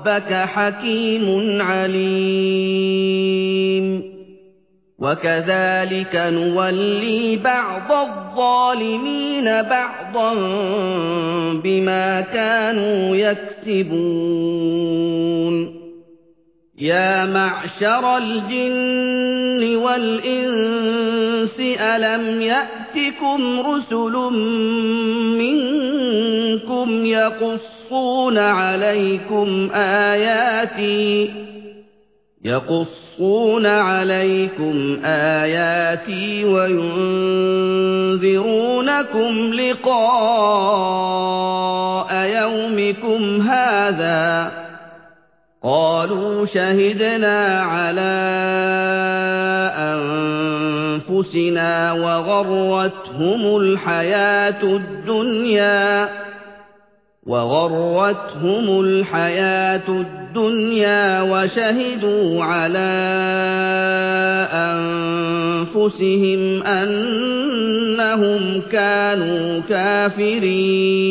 ربك حكيم عليم. وكذلك نولي بعض الظالمين بعضا بما كانوا يكسبون. يا معشر الجن والإنس ألم يأتكم رسل منكم يقصون عليكم آياتي يقصون عليكم آياتي وينذرونكم لقاء يومكم هذا قالوا شهدنا على أنفسنا وغرتهم الحياة الدنيا وغرتهم الحياة الدنيا وشهدوا على أنفسهم أنهم كانوا كافرين.